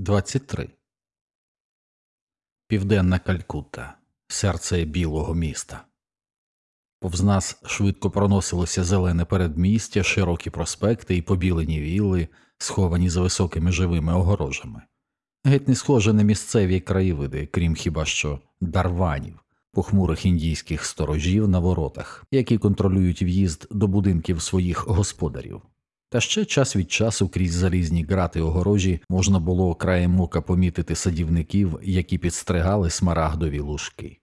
23. Південна Калькутта, серце білого міста. Повз нас швидко проносилося зелене передмістя, широкі проспекти і побілені вілли, сховані за високими живими огорожами. Геть не схоже на місцеві краєвиди, крім хіба що дарванів, похмурих індійських сторожів на воротах, які контролюють в'їзд до будинків своїх господарів. Та ще час від часу крізь залізні грати огорожі можна було краєм ока помітити садівників, які підстригали смарагдові лужки.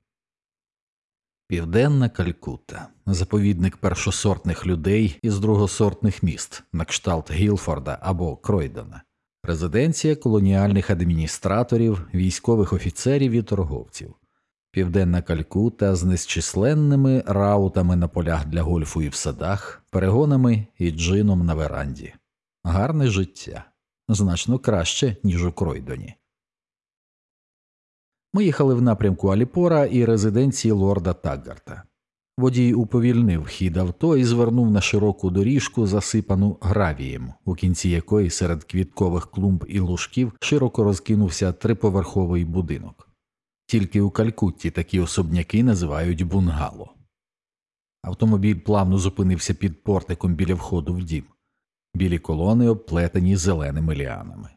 Південна Калькутта, заповідник першосортних людей із другосортних міст, на кшталт Гілфорда або Кройдена, резиденція колоніальних адміністраторів, військових офіцерів і торговців. Південна Калькута з незчисленними раутами на полях для гольфу і в садах, перегонами і джином на веранді. Гарне життя значно краще, ніж у Кройдоні. Ми їхали в напрямку Аліпора і резиденції лорда Таггарта. Водій уповільнив хід авто і звернув на широку доріжку, засипану гравієм, у кінці якої серед квіткових клумб і лужків широко розкинувся триповерховий будинок. Тільки у Калькутті такі особняки називають бунгало. Автомобіль плавно зупинився під портиком біля входу в дім, білі колони обплетені зеленими ліанами.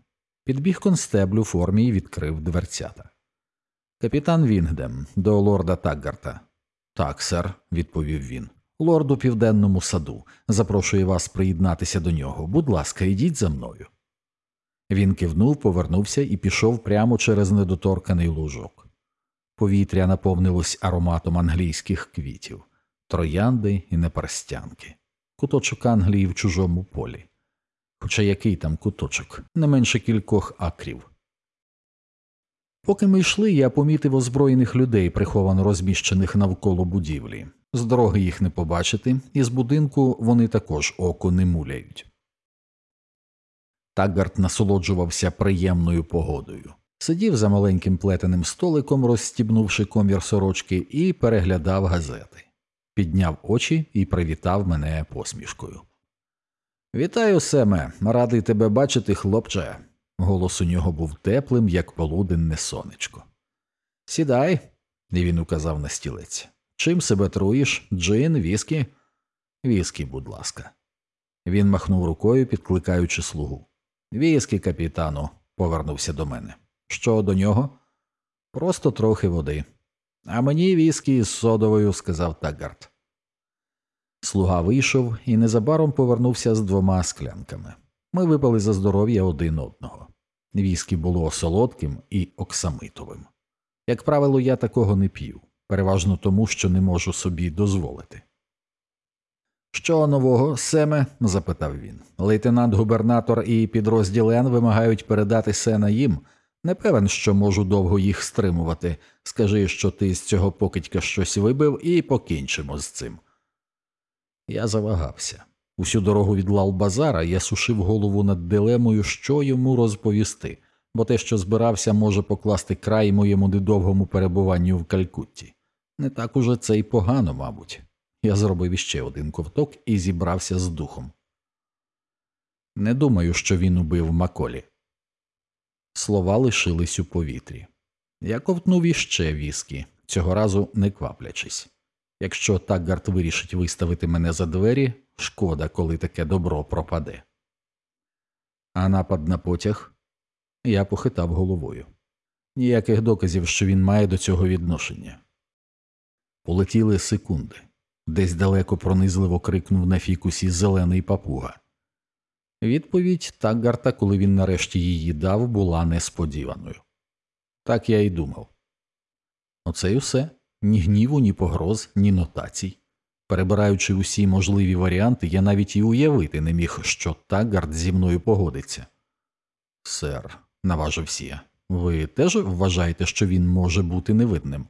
Підбіг констебль у формі і відкрив дверцята. Капітан Вінгдем до лорда Таггарта. Так, сер, відповів він. Лорд у південному саду. Запрошує вас приєднатися до нього. Будь ласка, йдіть за мною. Він кивнув, повернувся і пішов прямо через недоторканий лужок. Повітря наповнилось ароматом англійських квітів, троянди і неперстянки, куточок Англії в чужому полі. Хоча який там куточок, не менше кількох акрів. Поки ми йшли, я помітив озброєних людей, приховано розміщених навколо будівлі. З дороги їх не побачити, і з будинку вони також око не муляють. Таггарт насолоджувався приємною погодою. Сидів за маленьким плетеним столиком, розстібнувши комір сорочки, і переглядав газети, підняв очі і привітав мене посмішкою. Вітаю, Семе, радий тебе бачити, хлопче. Голос у нього був теплим, як полуденне сонечко. Сідай, і він указав на стілець. Чим себе труїш? Джин, віскі? Віскі, будь ласка. Він махнув рукою, підкликаючи слугу. Віскі, капітану, повернувся до мене. Що до нього? Просто трохи води. А мені віскі з содовою, сказав Таггарт. Слуга вийшов і незабаром повернувся з двома склянками. Ми випали за здоров'я один одного. Віскі було солодким і оксамитовим. Як правило, я такого не п'ю, переважно тому, що не можу собі дозволити. Що нового, Семе? запитав він. Лейтенант губернатор і підрозділ Н вимагають передати сена їм. Не певен, що можу довго їх стримувати. Скажи, що ти з цього покидька щось вибив, і покінчимо з цим. Я завагався. Усю дорогу від Лалбазара я сушив голову над дилемою, що йому розповісти, бо те, що збирався, може покласти край моєму недовгому перебуванню в Калькутті. Не так уже це й погано, мабуть. Я зробив іще один ковток і зібрався з духом. Не думаю, що він убив Маколі. Слова лишились у повітрі. Я ковтнув іще віскі, цього разу не кваплячись. Якщо Таггарт вирішить виставити мене за двері, шкода, коли таке добро пропаде. А напад на потяг я похитав головою. Ніяких доказів, що він має до цього відношення. Полетіли секунди. Десь далеко пронизливо крикнув на фікусі зелений папуга. Відповідь Таггарта, коли він нарешті її дав, була несподіваною. Так я й думав. Оце й усе ні гніву, ні погроз, ні нотацій. Перебираючи усі можливі варіанти, я навіть і уявити не міг, що Таггарт зі мною погодиться. Сер, наважився я, ви теж вважаєте, що він може бути невинним?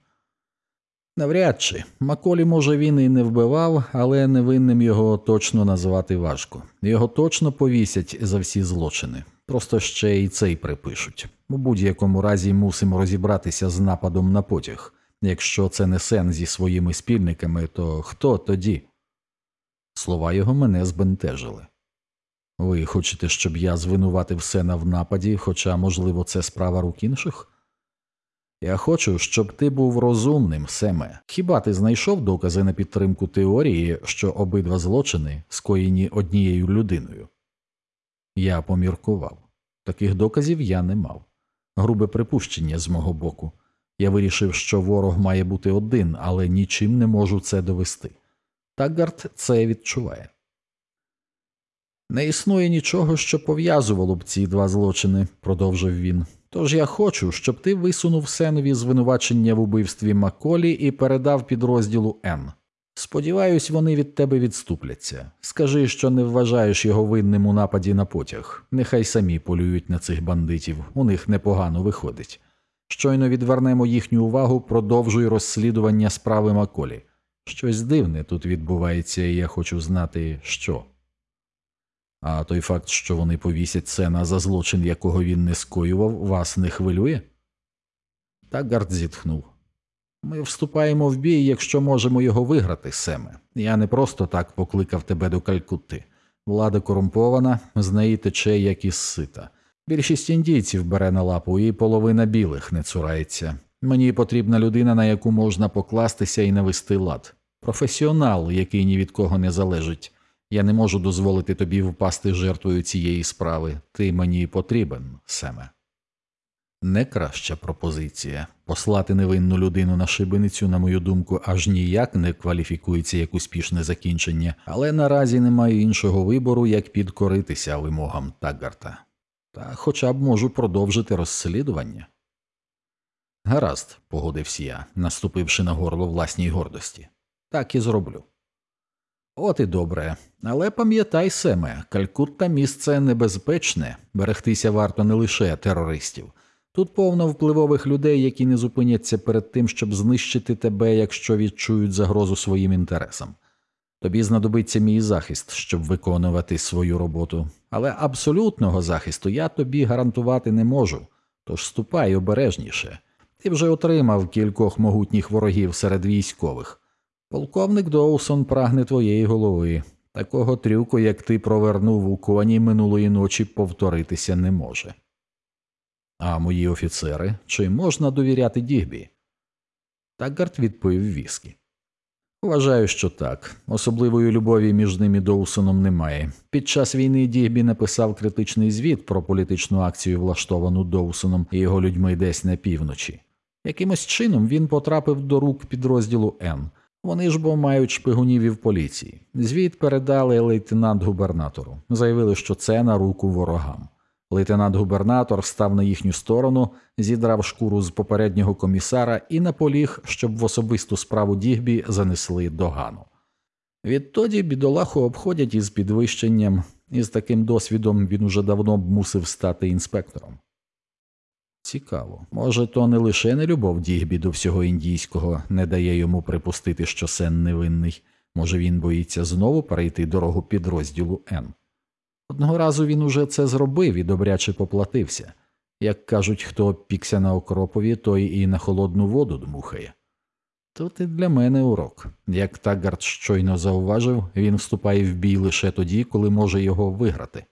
Навряд чи Маколі, може, він і не вбивав, але невинним його точно називати важко. Його точно повісять за всі злочини, просто ще й цей припишуть. У будь-якому разі мусимо розібратися з нападом на потяг. Якщо це не сен зі своїми спільниками, то хто тоді? Слова його мене збентежили. Ви хочете, щоб я звинуватив Сена в нападі, хоча, можливо, це справа рук інших? Я хочу, щоб ти був розумним, Семе. Хіба ти знайшов докази на підтримку теорії, що обидва злочини скоєні однією людиною? Я поміркував. Таких доказів я не мав. Грубе припущення з мого боку. Я вирішив, що ворог має бути один, але нічим не можу це довести. Таггарт це відчуває. Не існує нічого, що пов'язувало б ці два злочини, продовжив він. Тож я хочу, щоб ти висунув Сенові звинувачення в убивстві Маколі і передав підрозділу Н. Сподіваюсь, вони від тебе відступляться. Скажи, що не вважаєш його винним у нападі на потяг. Нехай самі полюють на цих бандитів, у них непогано виходить. Щойно відвернемо їхню увагу, продовжуй розслідування справи Маколі. Щось дивне тут відбувається, і я хочу знати, що. А той факт, що вони повісять Сена за злочин, якого він не скоював, вас не хвилює? Тагард зітхнув. Ми вступаємо в бій, якщо можемо його виграти, Семе. Я не просто так покликав тебе до Калькутти. Влада корумпована, з неї тече, як із сита. Більшість індійців бере на лапу, і половина білих не цурається. Мені потрібна людина, на яку можна покластися і навести лад. Професіонал, який ні від кого не залежить. Я не можу дозволити тобі впасти жертвою цієї справи. Ти мені потрібен, Семе. Не краща пропозиція. Послати невинну людину на шибеницю, на мою думку, аж ніяк не кваліфікується як успішне закінчення, але наразі немає іншого вибору, як підкоритися вимогам Таггарта. Та хоча б можу продовжити розслідування. Гаразд, погодився я, наступивши на горло власній гордості. Так і зроблю. От і добре. Але пам'ятай, Семе, Калькутта місце небезпечне, берегтися варто не лише терористів. Тут повно впливових людей, які не зупиняться перед тим, щоб знищити тебе, якщо відчують загрозу своїм інтересам. Тобі знадобиться мій захист, щоб виконувати свою роботу, але абсолютного захисту я тобі гарантувати не можу, тож ступай обережніше. Ти вже отримав кількох могутніх ворогів серед військових. Полковник Доусон прагне твоєї голови. Такого трюку, як ти провернув у коні минулої ночі, повторитися не може. А мої офіцери, чи можна довіряти Дігбі? Таггарт відповів віскі. Вважаю, що так. Особливої любові між ним і Доусоном немає. Під час війни Дігбі написав критичний звіт про політичну акцію, влаштовану Доусоном і його людьми десь на півночі. Якимось чином він потрапив до рук підрозділу Н. Вони ж бо мають шпигунів і в поліції. Звіт передали лейтенант губернатору. Заявили, що це на руку ворогам. Лейтенант губернатор став на їхню сторону, зідрав шкуру з попереднього комісара і наполіг, щоб в особисту справу Дігбі занесли догану. Відтоді бідолаху обходять із підвищенням, і з таким досвідом він уже давно б мусив стати інспектором. Цікаво. Може, то не лише нелюбов Дігбі до всього індійського не дає йому припустити, що Сен невинний. Може, він боїться знову перейти дорогу підрозділу Н. Одного разу він уже це зробив і добряче поплатився. Як кажуть, хто пікся на окропові, той і на холодну воду дмухає. Тут і для мене урок. Як Таггард щойно зауважив, він вступає в бій лише тоді, коли може його виграти.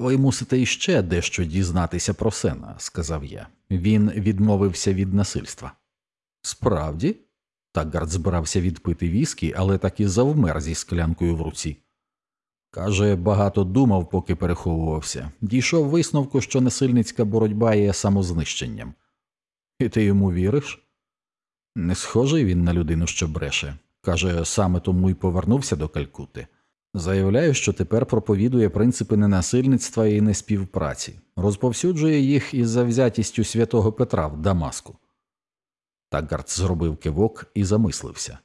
Ви мусите іще дещо дізнатися про Сена, сказав я. Він відмовився від насильства. Справді? Таггард збирався відпити віскі, але так і завмер зі склянкою в руці. Каже, багато думав, поки переховувався. Дійшов висновку, що насильницька боротьба є самознищенням. І ти йому віриш? Не схожий він на людину, що бреше. Каже, саме тому й повернувся до Калькути. Заявляю, що тепер проповідує принципи ненасильництва і неспівпраці, розповсюджує їх із завзятістю святого Петра в Дамаску. Таггард зробив кивок і замислився.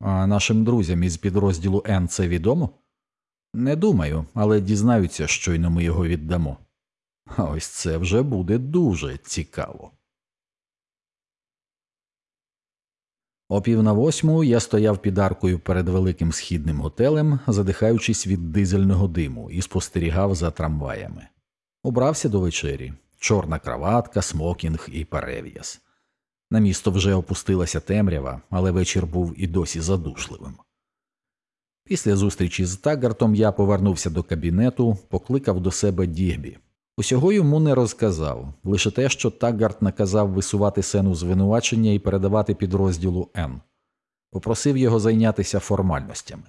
А нашим друзям із підрозділу Н це відомо? Не думаю, але дізнаються, щойно ми його віддамо. А ось це вже буде дуже цікаво. О пів на восьму я стояв під аркою перед великим східним готелем, задихаючись від дизельного диму, і спостерігав за трамваями. Убрався до вечері чорна краватка, смокінг і перев'яз. На місто вже опустилася темрява, але вечір був і досі задушливим. Після зустрічі з Таггартом я повернувся до кабінету, покликав до себе Дігбі. Усього йому не розказав, лише те, що Таггарт наказав висувати сену звинувачення і передавати підрозділу Н. Попросив його зайнятися формальностями.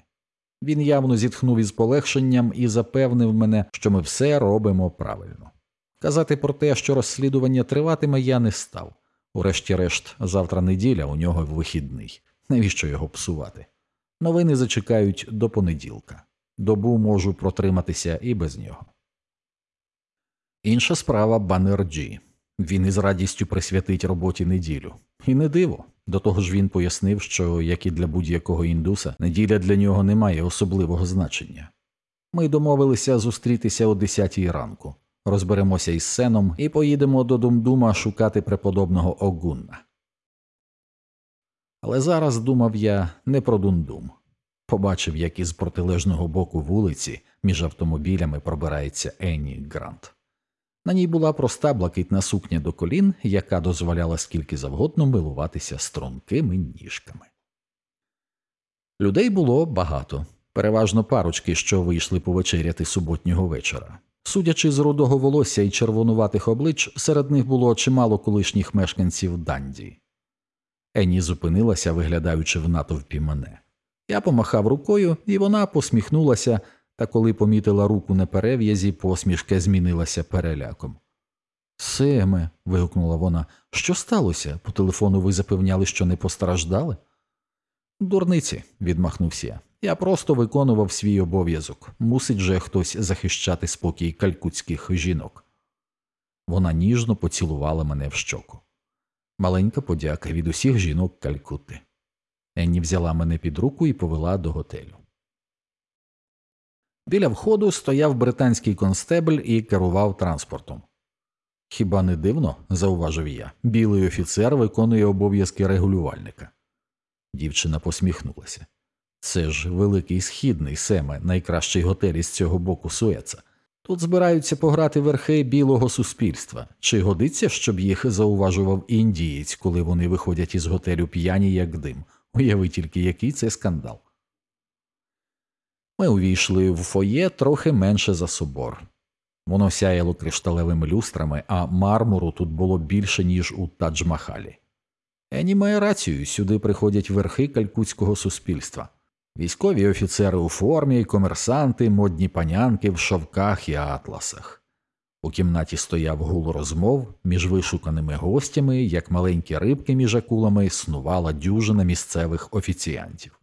Він явно зітхнув із полегшенням і запевнив мене, що ми все робимо правильно. Казати про те, що розслідування триватиме, я не став. Урешті-решт, завтра неділя, у нього вихідний. Навіщо його псувати? Новини зачекають до понеділка. Добу можу протриматися і без нього. Інша справа Баннерджі. Він із радістю присвятить роботі неділю. І не диво. До того ж він пояснив, що, як і для будь-якого індуса, неділя для нього не має особливого значення. Ми домовилися зустрітися о 10 ранку, розберемося із сеном і поїдемо до Думдума шукати преподобного Огунна. Але зараз думав я не про Дундум. Побачив, як із протилежного боку вулиці між автомобілями пробирається Енні Грант. На ній була проста блакитна сукня до колін, яка дозволяла скільки завгодно милуватися стрункими ніжками. Людей було багато, переважно парочки, що вийшли повечеряти суботнього вечора. Судячи з рудого волосся і червонуватих облич, серед них було чимало колишніх мешканців Данді. Енні зупинилася, виглядаючи в натовпі мене. Я помахав рукою, і вона посміхнулася, та коли помітила руку на перев'язі, посмішка змінилася переляком. Семе. вигукнула вона, що сталося? По телефону ви запевняли, що не постраждали? Дурниці, відмахнувся я. Я просто виконував свій обов'язок. Мусить же хтось захищати спокій калькутських жінок. Вона ніжно поцілувала мене в щоку. Маленька подяка від усіх жінок Калькути. Енні взяла мене під руку і повела до готелю. Біля входу стояв британський констебль і керував транспортом. Хіба не дивно, зауважив я, білий офіцер виконує обов'язки регулювальника. Дівчина посміхнулася. Це ж великий східний семе, найкращий готель із цього боку Суеца. Тут збираються пограти верхи білого суспільства. Чи годиться, щоб їх зауважував індієць, коли вони виходять із готелю п'яні, як дим? Уяви тільки, який це скандал. Ми увійшли в фоє трохи менше за собор. Воно сяяло кришталевими люстрами, а мармуру тут було більше, ніж у Тадж-Махалі. Ені має рацію, сюди приходять верхи калькутського суспільства. Військові офіцери у формі, комерсанти, модні панянки в шовках і атласах. У кімнаті стояв гул розмов між вишуканими гостями, як маленькі рибки між акулами снувала дюжина місцевих офіціантів.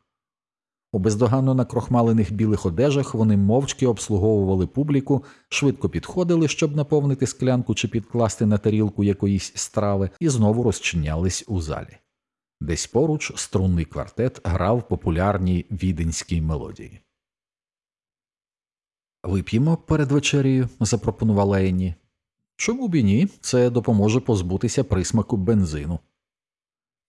У бездоганно накрохмалених білих одежах вони мовчки обслуговували публіку, швидко підходили, щоб наповнити склянку чи підкласти на тарілку якоїсь страви, і знову розчинялись у залі. Десь поруч струнний квартет грав популярні віденські мелодії. Вип'ємо перед вечерею, запропонувала Енні. Чому б і ні? Це допоможе позбутися присмаку бензину.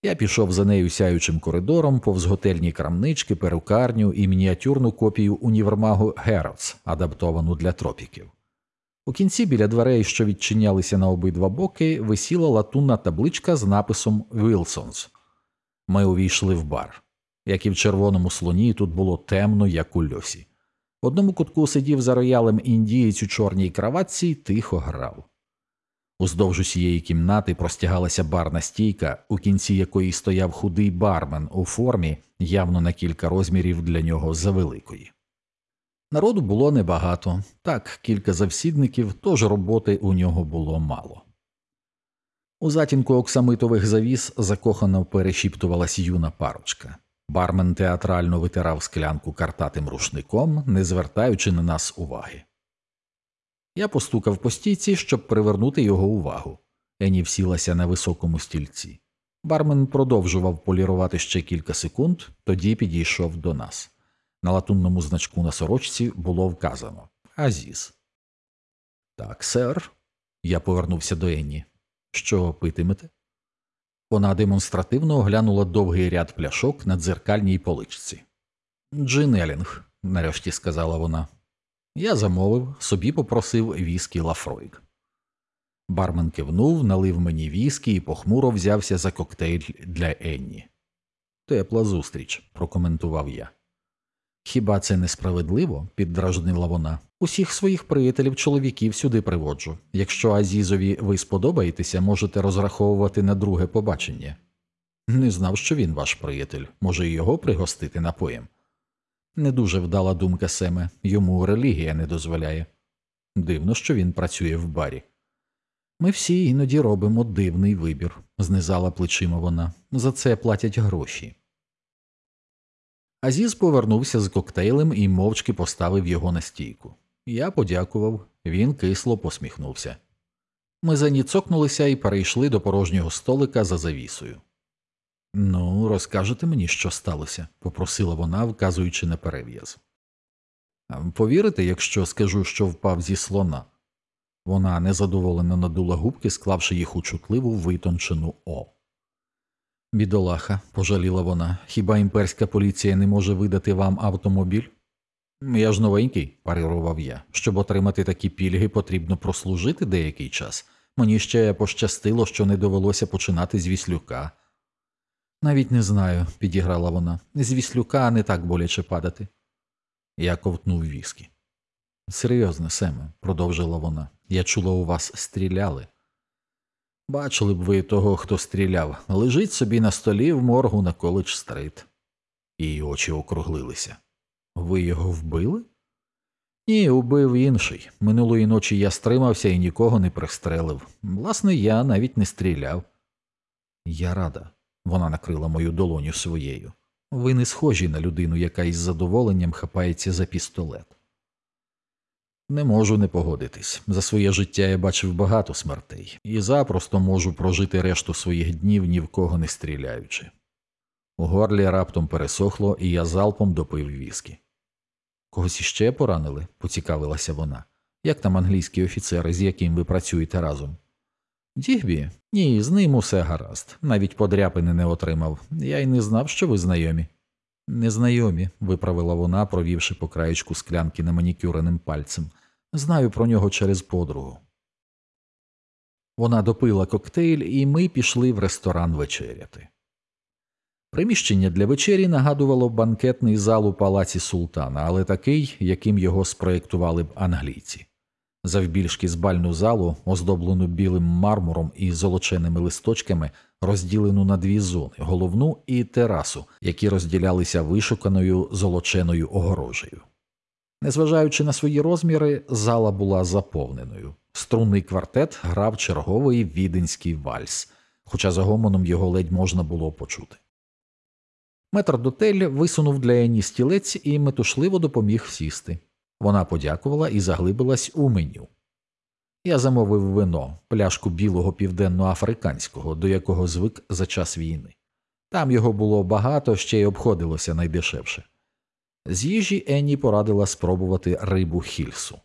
Я пішов за нею сяючим коридором, повз готельні крамнички, перукарню і мініатюрну копію універмагу Геротс, адаптовану для тропіків. У кінці біля дверей, що відчинялися на обидва боки, висіла латунна табличка з написом Вілсонс. Ми увійшли в бар. Як і в червоному слоні, тут було темно, як у льосі. В одному кутку сидів за роялем індієць у чорній краватці і тихо грав. Уздовж усієї кімнати простягалася барна стійка, у кінці якої стояв худий бармен у формі, явно на кілька розмірів для нього завеликої. Народу було небагато, так, кілька завсідників, тож роботи у нього було мало. У затінку оксамитових завіс закохано перешіптувалась юна парочка. Бармен театрально витирав склянку картатим рушником, не звертаючи на нас уваги. Я постукав по стійці, щоб привернути його увагу. Ені всілася на високому стільці. Бармен продовжував полірувати ще кілька секунд, тоді підійшов до нас. На латунному значку на сорочці було вказано Азіз. Так, сер. Я повернувся до Енні. Що питимете? Вона демонстративно оглянула довгий ряд пляшок на дзеркальній поличці. Джин Елінг, нарешті сказала вона. Я замовив, собі попросив віскі Лафройк. Бармен кивнув, налив мені віскі і похмуро взявся за коктейль для Енні. Тепла зустріч, прокоментував я. Хіба це несправедливо? піддражнила вона. Усіх своїх приятелів чоловіків сюди приводжу. Якщо Азізові ви сподобаєтеся, можете розраховувати на друге побачення. Не знав, що він ваш приятель, може і його пригостити напоєм. Не дуже вдала думка Семе, йому релігія не дозволяє. Дивно, що він працює в барі. Ми всі іноді робимо дивний вибір, знизала плечима вона. За це платять гроші. Азіз повернувся з коктейлем і мовчки поставив його на стійку. Я подякував, він кисло посміхнувся. Ми заніцокнулися і перейшли до порожнього столика за завісою. Ну, розкажете мені, що сталося, попросила вона, вказуючи на перев'яз. Повірите, якщо скажу, що впав зі слона? Вона незадоволено надула губки, склавши їх у чутливу витончену О. Бідолаха, пожаліла вона, хіба імперська поліція не може видати вам автомобіль? Я ж новенький, парирував я. Щоб отримати такі пільги, потрібно прослужити деякий час. Мені ще пощастило, що не довелося починати з віслюка. Навіть не знаю, підіграла вона. З віслюка не так боляче падати. Я ковтнув віскі. Серйозно, Семе, продовжила вона. Я чула, у вас стріляли. Бачили б ви того, хто стріляв, лежить собі на столі в моргу на коледж стрит. Її очі округлилися. Ви його вбили? Ні, убив інший. Минулої ночі я стримався і нікого не пристрелив. Власне, я навіть не стріляв. Я рада. Вона накрила мою долоню своєю. Ви не схожі на людину, яка із задоволенням хапається за пістолет. Не можу не погодитись. За своє життя я бачив багато смертей і запросто можу прожити решту своїх днів ні в кого не стріляючи. У горлі раптом пересохло, і я залпом допив віскі. Когось іще поранили? поцікавилася вона. Як там англійський офіцер, з яким ви працюєте разом? Дігбі? Ні, з ним усе гаразд. Навіть подряпини не отримав. Я й не знав, що ви знайомі. Незнайомі, виправила вона, провівши по краєчку склянки на манікюреним пальцем. Знаю про нього через подругу. Вона допила коктейль, і ми пішли в ресторан вечеряти. Приміщення для вечері нагадувало банкетний зал у палаці султана, але такий, яким його спроєктували б англійці. Завбільшки з бальну залу, оздоблену білим мармуром і золоченими листочками, розділену на дві зони головну і терасу, які розділялися вишуканою золоченою огорожею. Незважаючи на свої розміри, зала була заповненою. Струнний квартет грав черговий віденський вальс, хоча за гомоном його ледь можна було почути. Метрдотель висунув для Ені стілець і метушливо допоміг сісти. Вона подякувала і заглибилась у меню. Я замовив вино, пляшку білого південноафриканського, до якого звик за час війни. Там його було багато, ще й обходилося найдешевше. З їжі Енні порадила спробувати рибу хільсу.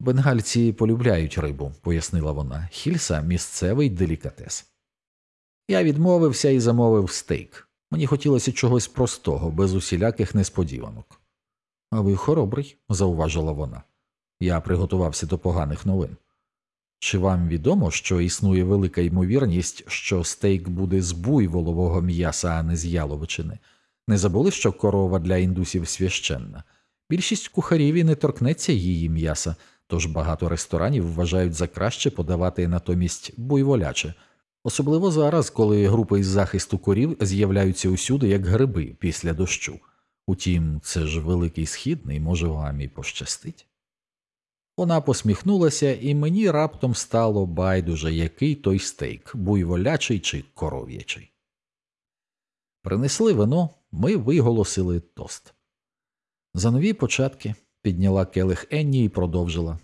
Бенгальці полюбляють рибу, пояснила вона. Хільса місцевий делікатес. Я відмовився і замовив стейк. Мені хотілося чогось простого, без усіляких несподіванок. А ви хоробрий, зауважила вона. Я приготувався до поганих новин. Чи вам відомо, що існує велика ймовірність, що стейк буде з буйволового м'яса, а не з яловичини? Не забули, що корова для індусів священна? Більшість кухарів і не торкнеться її м'яса, тож багато ресторанів вважають за краще подавати натомість буйволяче, особливо зараз, коли групи із захисту корів з'являються усюди як гриби після дощу. Утім, це ж великий східний, може, вам і пощастить. Вона посміхнулася, і мені раптом стало байдуже, який той стейк, буйволячий чи коров'ячий. Принесли вино, ми виголосили тост. За нові початки підняла келих Енні і продовжила.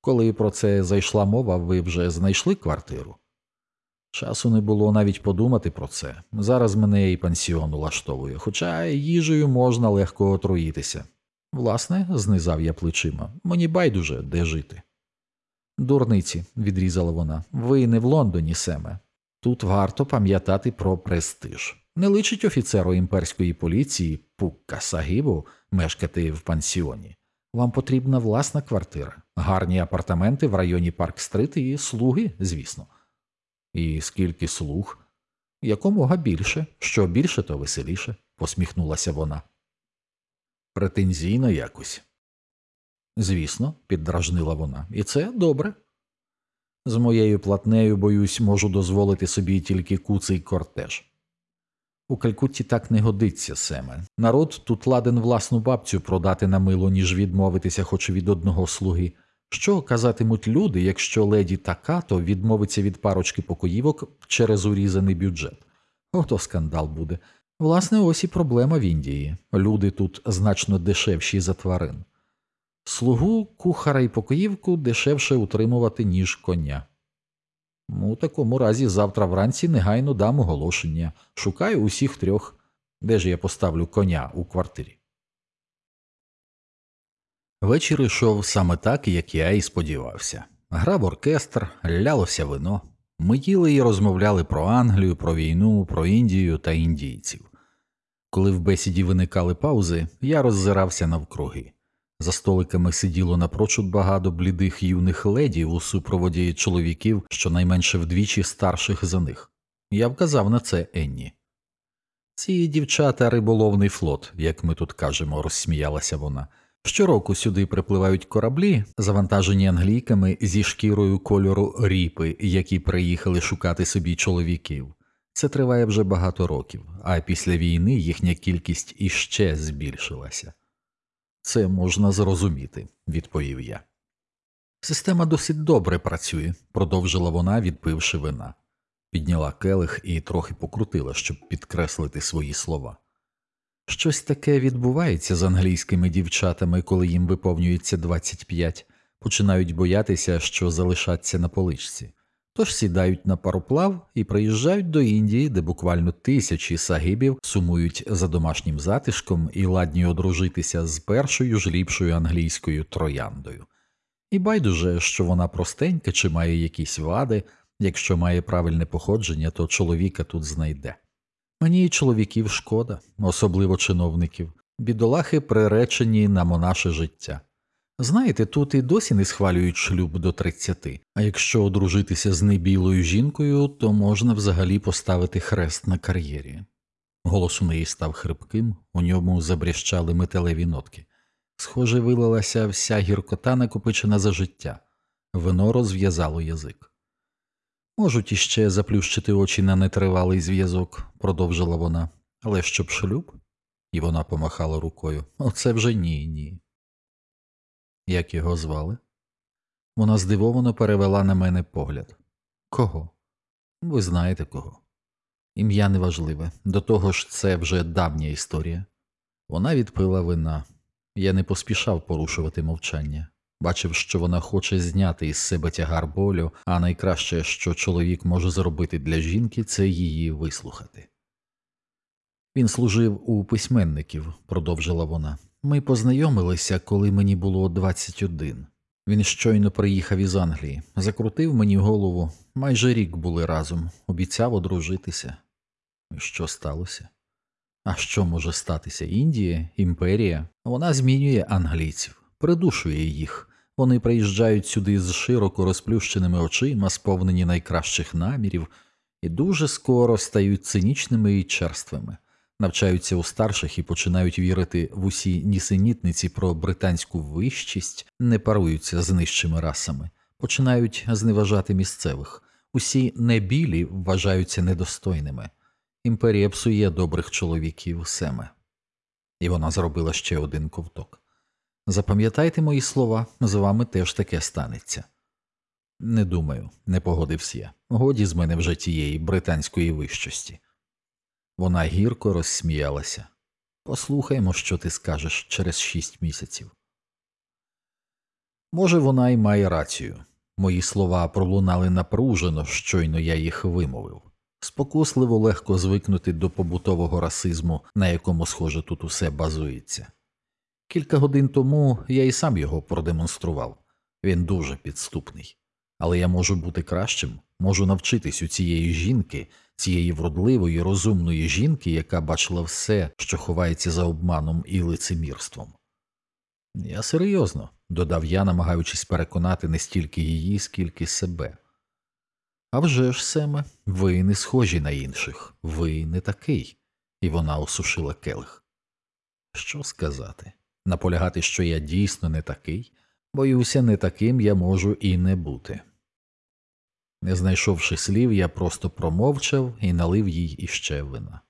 Коли про це зайшла мова, ви вже знайшли квартиру? Часу не було навіть подумати про це. Зараз мене і пансіон улаштовує, хоча їжею можна легко отруїтися. Власне, знизав я плечима, мені байдуже де жити. Дурниці, відрізала вона, ви не в Лондоні, Семе. Тут варто пам'ятати про престиж. Не личить офіцеру імперської поліції Пукка Сагибу мешкати в пансіоні. Вам потрібна власна квартира, гарні апартаменти в районі Парк Стрит і слуги, звісно. І скільки слуг? Якомога більше, що більше, то веселіше, посміхнулася вона. Претензійно якось. Звісно, піддражнила вона, і це добре. З моєю платнею, боюсь, можу дозволити собі тільки куций кортеж. У Калькутті так не годиться, Семе. Народ тут ладен власну бабцю продати на мило, ніж відмовитися хоч від одного слуги. Що казатимуть люди, якщо леді така, то відмовиться від парочки покоївок через урізаний бюджет? Ото скандал буде. Власне, ось і проблема в Індії. Люди тут значно дешевші за тварин. Слугу, кухара і покоївку дешевше утримувати, ніж коня. У такому разі завтра вранці негайно дам оголошення. Шукаю усіх трьох. Де ж я поставлю коня у квартирі? Вечір йшов саме так, як я і сподівався. Грав оркестр, лялося вино. Ми їли і розмовляли про Англію, про війну, про Індію та індійців. Коли в бесіді виникали паузи, я роззирався навкруги. За столиками сиділо напрочуд багато блідих юних ледів у супроводі чоловіків, щонайменше вдвічі старших за них. Я вказав на це Енні. Ці дівчата риболовний флот, як ми тут кажемо, розсміялася вона. Щороку сюди припливають кораблі, завантажені англійками зі шкірою кольору ріпи, які приїхали шукати собі чоловіків. Це триває вже багато років, а після війни їхня кількість іще збільшилася. Це можна зрозуміти, відповів я. Система досить добре працює, продовжила вона, відпивши вина, підняла келих і трохи покрутила, щоб підкреслити свої слова. Щось таке відбувається з англійськими дівчатами, коли їм виповнюється 25, починають боятися, що залишаться на поличці. Тож сідають на пароплав і приїжджають до Індії, де буквально тисячі сагибів сумують за домашнім затишком і ладні одружитися з першою ж ліпшою англійською трояндою. І байдуже, що вона простенька чи має якісь вади, якщо має правильне походження, то чоловіка тут знайде. Мені чоловіків шкода, особливо чиновників, бідолахи приречені на монаше життя. Знаєте, тут і досі не схвалюють шлюб до 30, а якщо одружитися з небілою жінкою, то можна взагалі поставити хрест на кар'єрі. Голос у неї став хрипким, у ньому забрящали металеві нотки. Схоже, вилилася вся гіркота, накопичена за життя, вино розв'язало язик. Можуть іще заплющити очі на нетривалий зв'язок, продовжила вона, але щоб шлюб? І вона помахала рукою. Оце вже ні, ні. Як його звали? Вона здивовано перевела на мене погляд. Кого? Ви знаєте кого. Ім'я неважливе, до того ж, це вже давня історія. Вона відпила вина. Я не поспішав порушувати мовчання. Бачив, що вона хоче зняти із себе тягар болю, а найкраще, що чоловік може зробити для жінки, це її вислухати. Він служив у письменників, продовжила вона. Ми познайомилися, коли мені було 21. Він щойно приїхав із Англії, закрутив мені голову, майже рік були разом, обіцяв одружитися. Що сталося? А що може статися? Індія, імперія? Вона змінює англійців, придушує їх. Вони приїжджають сюди з широко розплющеними очима, сповнені найкращих намірів, і дуже скоро стають цинічними і черствими навчаються у старших і починають вірити в усі нісенітниці про британську вищість, не паруються з нижчими расами, починають зневажати місцевих, усі небілі вважаються недостойними. Імперія псує добрих чоловіків семе. І вона зробила ще один ковток. Запам'ятайте мої слова, з вами теж таке станеться. Не думаю, не погодився я. Годі з мене вже тієї британської вищості. Вона гірко розсміялася. Послухаймо, що ти скажеш через шість місяців. Може, вона й має рацію. Мої слова пролунали напружено, щойно я їх вимовив. Спокусливо легко звикнути до побутового расизму, на якому, схоже, тут усе базується. Кілька годин тому я і сам його продемонстрував він дуже підступний, але я можу бути кращим, можу навчитись у цієї жінки, цієї вродливої, розумної жінки, яка бачила все, що ховається за обманом і лицемірством. Я серйозно, додав я, намагаючись переконати не стільки її, скільки себе. «А вже ж, Семе, ви не схожі на інших, ви не такий, і вона осушила келих. Що сказати? Наполягати, що я дійсно не такий, боюся, не таким я можу і не бути. Не знайшовши слів, я просто промовчав і налив їй іще вина.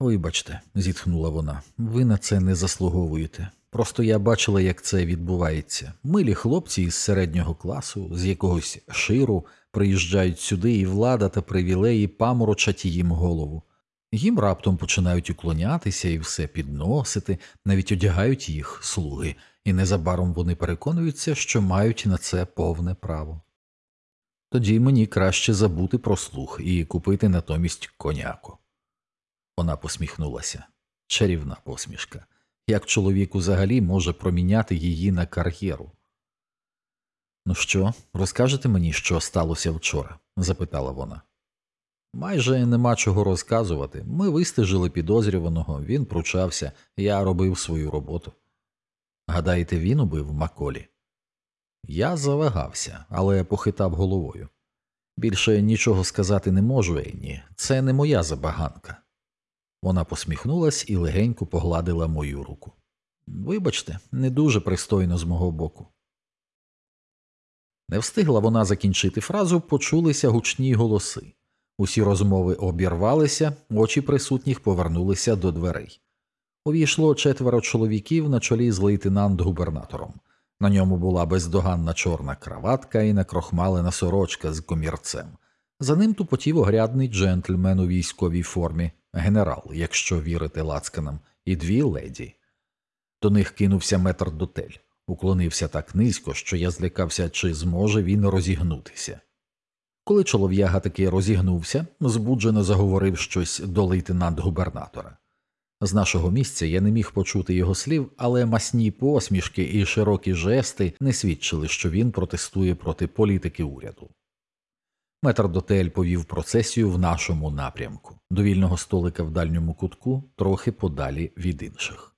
Вибачте, зітхнула вона, ви на це не заслуговуєте. Просто я бачила, як це відбувається. Милі хлопці із середнього класу, з якогось ширу, приїжджають сюди, і влада та привілеї паморочать їм голову. Їм раптом починають уклонятися і все підносити, навіть одягають їх слуги, і незабаром вони переконуються, що мають на це повне право. Тоді мені краще забути про слух і купити натомість коняку. Вона посміхнулася. Чарівна посмішка. Як чоловік взагалі може проміняти її на кар'єру? Ну що, розкажете мені, що сталося вчора? запитала вона. Майже нема чого розказувати. Ми вистежили підозрюваного, він пручався, я робив свою роботу. Гадаєте, він убив Маколі? Я завагався, але похитав головою. Більше нічого сказати не можу, Енні, це не моя забаганка. Вона посміхнулась і легенько погладила мою руку. Вибачте, не дуже пристойно з мого боку. Не встигла вона закінчити фразу, почулися гучні голоси. Усі розмови обірвалися, очі присутніх повернулися до дверей. Увійшло четверо чоловіків на чолі з лейтенант губернатором. На ньому була бездоганна чорна краватка і накрохмалена сорочка з комірцем. За ним тупотів огрядний джентльмен у військовій формі, генерал, якщо вірити лацканам, і дві леді. До них кинувся метр дотель, уклонився так низько, що я злякався, чи зможе він розігнутися. Коли чолов'яга таки розігнувся, збуджено заговорив щось до лейтенант губернатора. З нашого місця я не міг почути його слів, але масні посмішки і широкі жести не свідчили, що він протестує проти політики уряду. Метрдотель повів процесію в нашому напрямку, до вільного столика в дальньому кутку, трохи подалі від інших.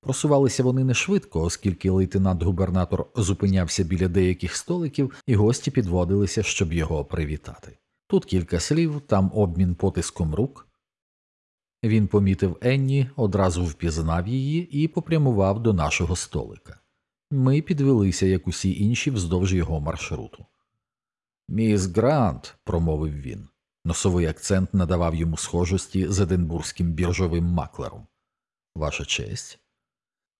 Просувалися вони не швидко, оскільки лейтенант губернатор зупинявся біля деяких столиків, і гості підводилися, щоб його привітати. Тут кілька слів, там обмін потиском рук. Він помітив Енні, одразу впізнав її і попрямував до нашого столика. Ми підвелися, як усі інші, вздовж його маршруту. Міс Грант, промовив він. Носовий акцент надавав йому схожості з единбурзьким біржовим маклером. Ваша честь.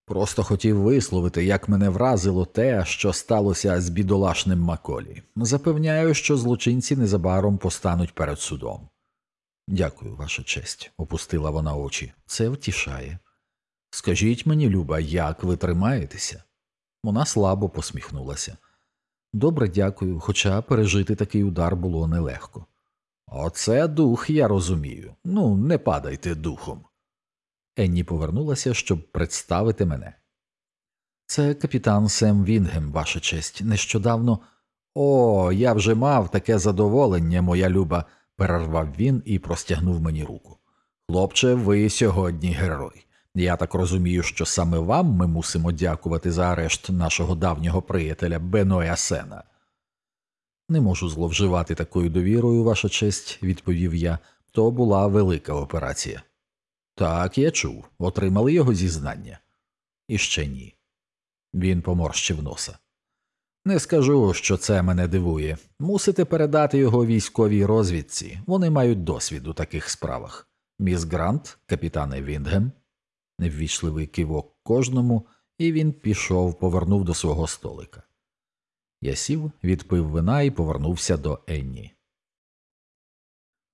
Просто хотів висловити, як мене вразило те, що сталося з бідолашним Маколі. Запевняю, що злочинці незабаром постануть перед судом. Дякую, ваша честь, опустила вона очі. Це втішає. Скажіть мені, Люба, як ви тримаєтеся? Вона слабо посміхнулася. Добре, дякую, хоча пережити такий удар було нелегко. Оце дух, я розумію. Ну, не падайте духом. Енні повернулася, щоб представити мене. Це капітан Сем Вінгем, ваша честь, нещодавно. О, я вже мав таке задоволення, моя люба, перервав він і простягнув мені руку. Хлопче, ви сьогодні герой. Я так розумію, що саме вам ми мусимо дякувати за арешт нашого давнього приятеля Беноя Сена. Не можу зловживати такою довірою, ваша честь, відповів я, то була велика операція. Так, я чув, отримали його зізнання. І ще ні. Він поморщив носа. Не скажу, що це мене дивує. Мусите передати його військовій розвідці. Вони мають досвід у таких справах. Міс Грант, капітане Віндгем, неввічливий кивок кожному, і він пішов, повернув до свого столика. Я сів, відпив вина і повернувся до Енні.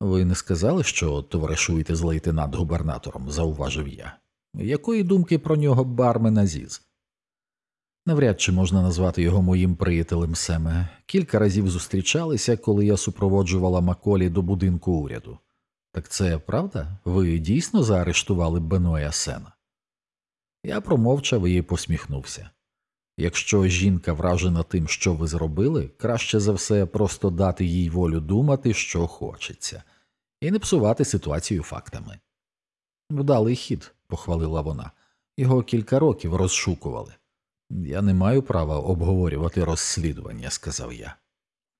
Ви не сказали, що товаришуєте з лейтенант губернатором, зауважив я. Якої думки про нього бармен Азіз? Навряд чи можна назвати його моїм приятелем Семе. Кілька разів зустрічалися, коли я супроводжувала Маколі до будинку уряду. Так це правда? Ви дійсно заарештували Беноя Сена? Я промовчав і посміхнувся. Якщо жінка вражена тим, що ви зробили, краще за все просто дати їй волю думати, що хочеться, і не псувати ситуацію фактами. Вдалий хід, похвалила вона, його кілька років розшукували. Я не маю права обговорювати розслідування, сказав я.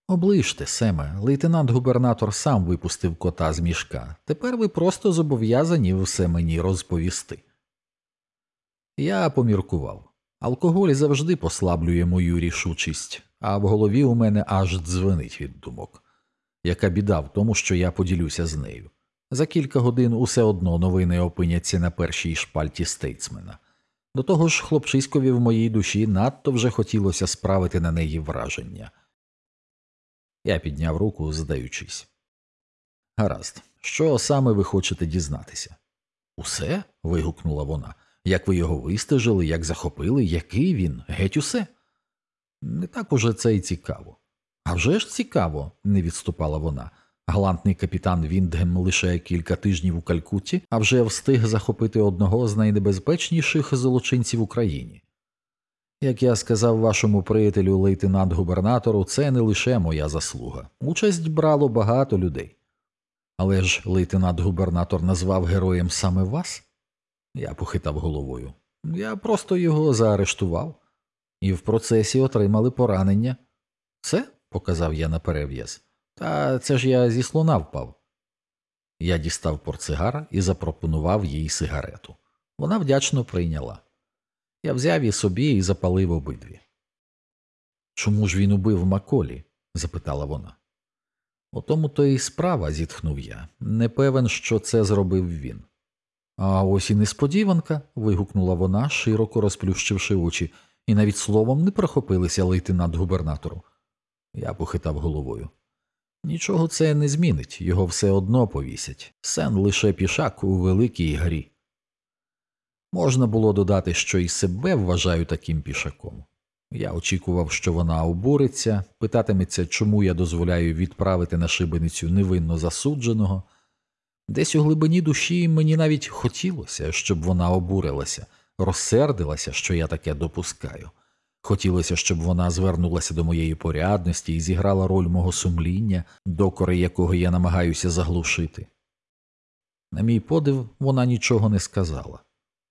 Оближте, Семе, лейтенант губернатор сам випустив кота з мішка. Тепер ви просто зобов'язані все мені розповісти. Я поміркував. Алкоголь завжди послаблює мою рішучість, а в голові у мене аж дзвенить від думок. Яка біда в тому, що я поділюся з нею. За кілька годин усе одно новини опиняться на першій шпальті стейтсмена. До того ж, хлопчиськові в моїй душі надто вже хотілося справити на неї враження. Я підняв руку, здаючись. Гаразд, що саме ви хочете дізнатися? Усе? вигукнула вона. Як ви його вистежили, як захопили, який він, геть усе. Не так уже це й цікаво. «А вже ж цікаво, не відступала вона. Галантний капітан Віндгем лише кілька тижнів у Калькутті, а вже встиг захопити одного з найнебезпечніших злочинців в Україні. Як я сказав вашому приятелю лейтенант губернатору, це не лише моя заслуга. Участь брало багато людей. Але ж лейтенант губернатор назвав героєм саме вас? Я похитав головою. Я просто його заарештував, і в процесі отримали поранення. Це? Показав я на перев'яз. Та це ж я зі слона впав. Я дістав портсигар і запропонував їй сигарету. Вона вдячно прийняла. Я взяв і собі і запалив обидві. Чому ж він убив Маколі? запитала вона. У тому то і справа, зітхнув я. Не певен, що це зробив він. А ось і несподіванка. вигукнула вона, широко розплющивши очі, і навіть словом не прохопилися лейтенант губернатору. Я похитав головою. Нічого це не змінить, його все одно повісять. Сен лише пішак у великій грі. Можна було додати, що і себе вважаю таким пішаком. Я очікував, що вона обуриться, питатиметься, чому я дозволяю відправити на шибеницю невинно засудженого. Десь у глибині душі мені навіть хотілося, щоб вона обурилася, розсердилася, що я таке допускаю. Хотілося, щоб вона звернулася до моєї порядності і зіграла роль мого сумління, докори якого я намагаюся заглушити. На мій подив, вона нічого не сказала.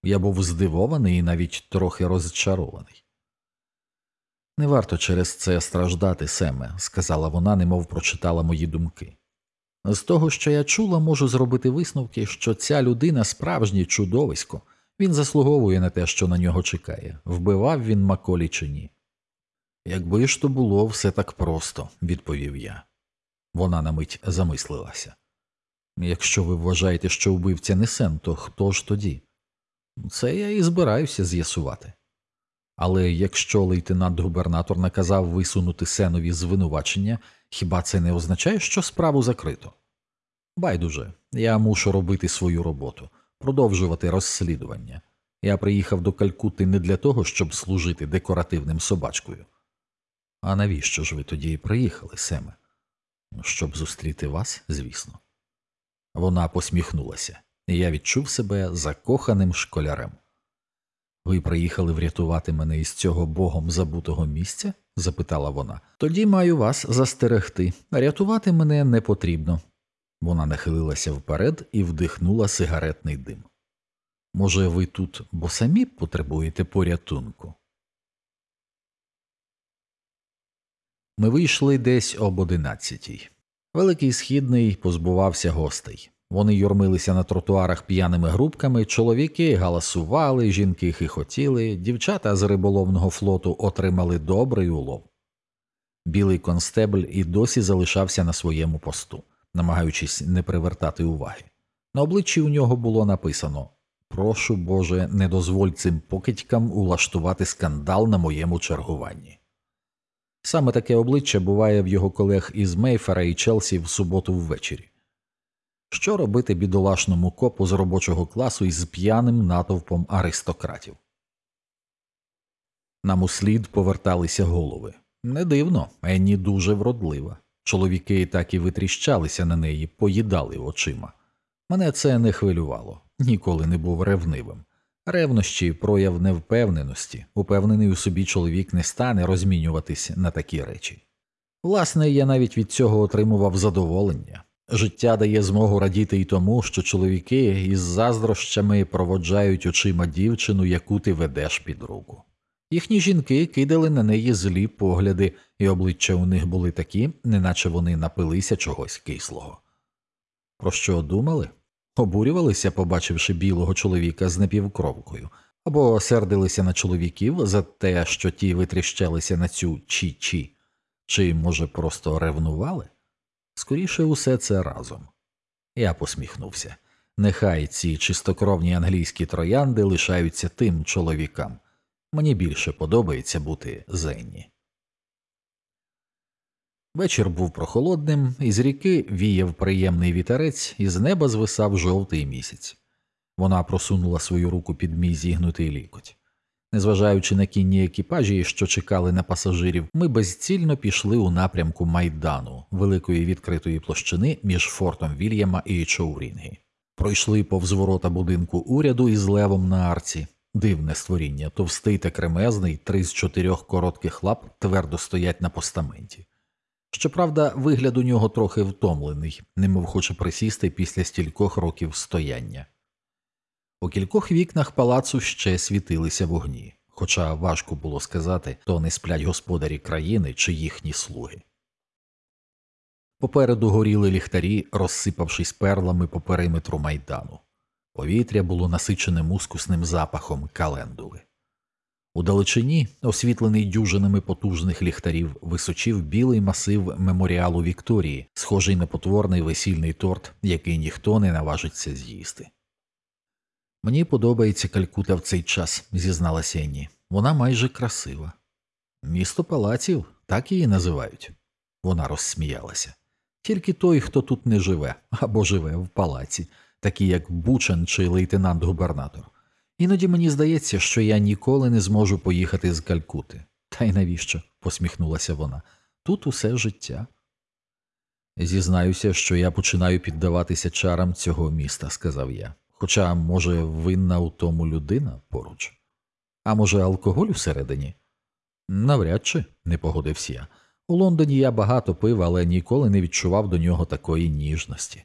Я був здивований і навіть трохи розчарований. Не варто через це страждати, Семе, сказала вона, немов прочитала мої думки. З того, що я чула, можу зробити висновки, що ця людина справжнє чудовисько, він заслуговує на те, що на нього чекає, вбивав він Маколі чи ні. Якби ж то було все так просто, відповів я. Вона на мить замислилася. Якщо ви вважаєте, що вбивця не сен, то хто ж тоді? Це я і збираюся з'ясувати. Але якщо лейтенант губернатор наказав висунути сенові звинувачення, хіба це не означає, що справу закрито? Байдуже, я мушу робити свою роботу, продовжувати розслідування. Я приїхав до Калькути не для того, щоб служити декоративним собачкою. А навіщо ж ви тоді приїхали, Семе? Щоб зустріти вас, звісно. Вона посміхнулася, і я відчув себе закоханим школярем. Ви приїхали врятувати мене із цього богом забутого місця? запитала вона. Тоді маю вас застерегти. Рятувати мене не потрібно. Вона нахилилася вперед і вдихнула сигаретний дим. Може, ви тут, бо самі потребуєте порятунку? Ми вийшли десь об одинадцятій. Великий східний позбувався гостей. Вони юрмилися на тротуарах п'яними групками, чоловіки галасували, жінки хихотіли, дівчата з риболовного флоту отримали добрий улов. Білий констебль і досі залишався на своєму посту, намагаючись не привертати уваги. На обличчі у нього було написано Прошу Боже, не дозволь цим покидькам улаштувати скандал на моєму чергуванні. Саме таке обличчя буває в його колег із Мейфера і Челсі в суботу ввечері. Що робити бідолашному копу з робочого класу із п'яним натовпом аристократів? Нам услід поверталися голови. Не дивно, Енні дуже вродлива. Чоловіки так і витріщалися на неї, поїдали очима. Мене це не хвилювало, ніколи не був ревнивим. Ревнощі прояв невпевненості, упевнений у собі чоловік не стане розмінюватись на такі речі. Власне, я навіть від цього отримував задоволення. Життя дає змогу радіти й тому, що чоловіки із заздрощами проводжають очима дівчину, яку ти ведеш під руку. Їхні жінки кидали на неї злі погляди, і обличчя у них були такі, неначе вони напилися чогось кислого. Про що думали? Обурювалися, побачивши білого чоловіка з напівкровкою, або сердилися на чоловіків за те, що ті витріщалися на цю чі-чі, чи, може, просто ревнували? Скоріше усе це разом. Я посміхнувся. Нехай ці чистокровні англійські троянди лишаються тим чоловікам. Мені більше подобається бути Зенні. Вечір був прохолодним, із ріки віяв приємний вітерець, і з неба звисав жовтий місяць. Вона просунула свою руку під мій зігнутий лікоть. Незважаючи на кінні екіпажі, що чекали на пасажирів, ми безцільно пішли у напрямку майдану, великої відкритої площини між фортом Вільяма і Чоурінгі. Пройшли повз ворота будинку уряду із левом на арці. Дивне створіння, товстий та кремезний, три з чотирьох коротких лап твердо стоять на постаменті. Щоправда, вигляд у нього трохи втомлений, немов хоче присісти після стількох років стояння. У кількох вікнах палацу ще світилися вогні, хоча важко було сказати, то не сплять господарі країни чи їхні слуги. Попереду горіли ліхтарі, розсипавшись перлами по периметру майдану. Повітря було насичене мускусним запахом календули. У далечині, освітлений дюжинами потужних ліхтарів, височив білий масив меморіалу Вікторії, схожий на потворний весільний торт, який ніхто не наважиться з'їсти. Мені подобається Калькута в цей час, зізналася Енні. Вона майже красива. Місто палаців, так її називають. Вона розсміялася. Тільки той, хто тут не живе або живе в палаці, такі як Бучен чи лейтенант губернатор. Іноді мені здається, що я ніколи не зможу поїхати з Калькути. Та й навіщо? посміхнулася вона. Тут усе життя. Зізнаюся, що я починаю піддаватися чарам цього міста, сказав я. Хоча, може, винна у тому людина поруч, а може, алкоголь усередині? Навряд чи, не погодився я. У Лондоні я багато пив, але ніколи не відчував до нього такої ніжності.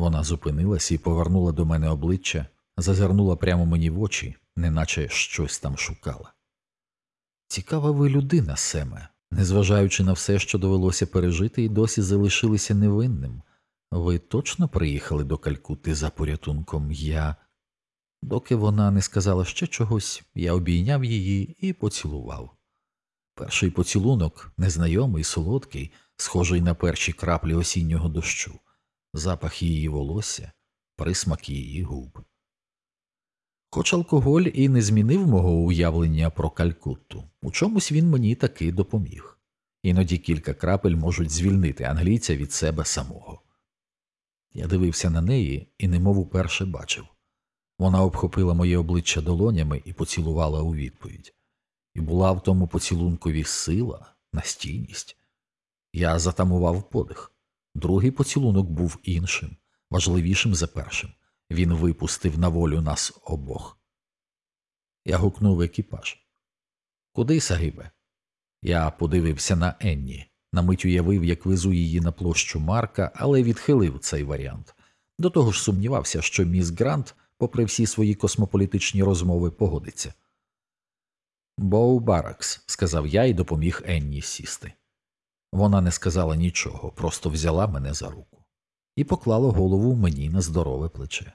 Вона зупинилась і повернула до мене обличчя, зазирнула прямо мені в очі, неначе щось там шукала. Цікава ви людина, Семе, незважаючи на все, що довелося пережити, і досі залишилися невинним. Ви точно приїхали до Калькути за порятунком я. Доки вона не сказала ще чогось, я обійняв її і поцілував. Перший поцілунок, незнайомий, солодкий, схожий на перші краплі осіннього дощу, запах її волосся, присмак її губ. Хоч алкоголь і не змінив мого уявлення про Калькутту, у чомусь він мені таки допоміг. Іноді кілька крапель можуть звільнити англійця від себе самого. Я дивився на неї і немов уперше бачив. Вона обхопила моє обличчя долонями і поцілувала у відповідь. І була в тому поцілункові сила, настійність. Я затамував подих. Другий поцілунок був іншим, важливішим за першим. Він випустив на волю нас обох. Я гукнув екіпаж. Куди, Сагибе? Я подивився на Енні. На мить уявив, як везу її на площу Марка, але відхилив цей варіант. До того ж сумнівався, що міс Грант, попри всі свої космополітичні розмови, погодиться. Боу Баракс, сказав я і допоміг Енні сісти. Вона не сказала нічого, просто взяла мене за руку і поклала голову мені на здорове плече.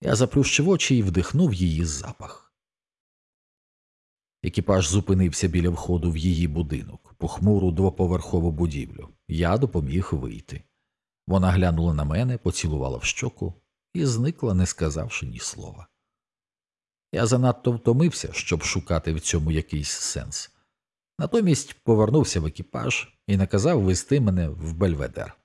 Я заплющив очі і вдихнув її запах. Екіпаж зупинився біля входу в її будинок, похмуру двоповерхову будівлю. Я допоміг вийти. Вона глянула на мене, поцілувала в щоку і зникла, не сказавши ні слова. Я занадто втомився, щоб шукати в цьому якийсь сенс. Натомість повернувся в екіпаж і наказав вести мене в Бельведер.